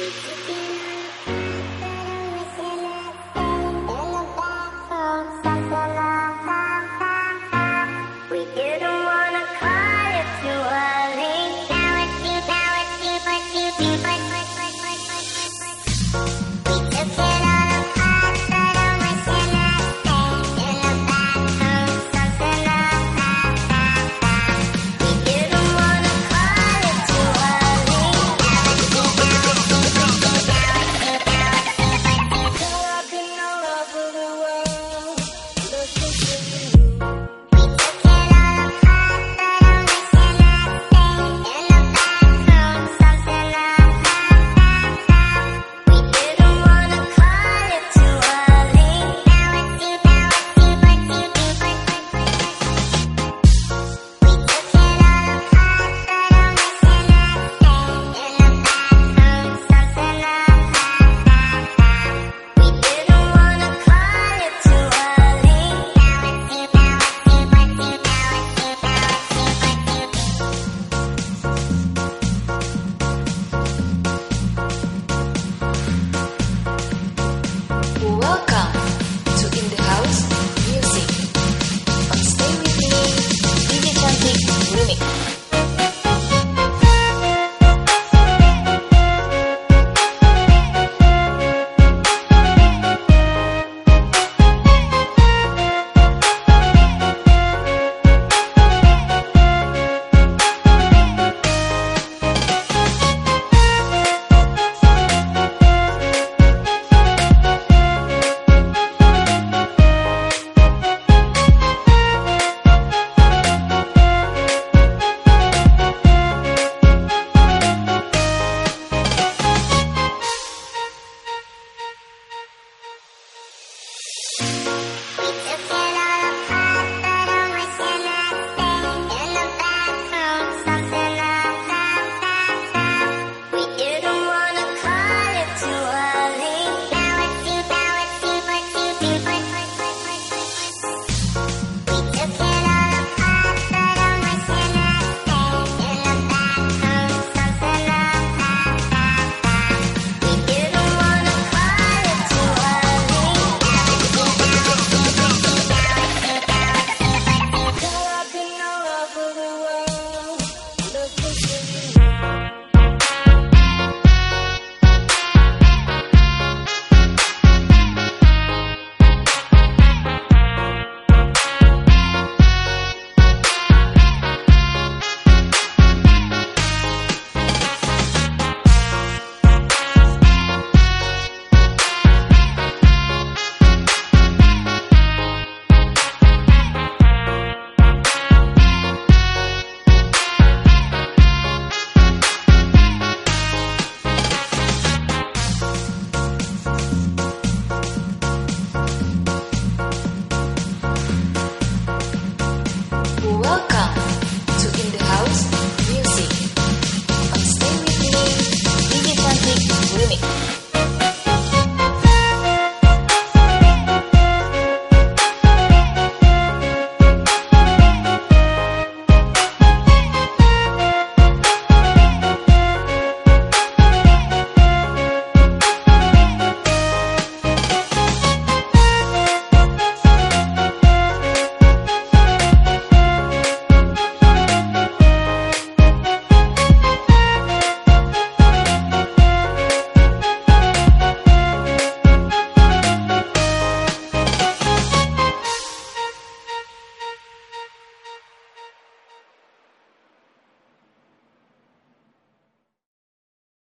It's Welcome.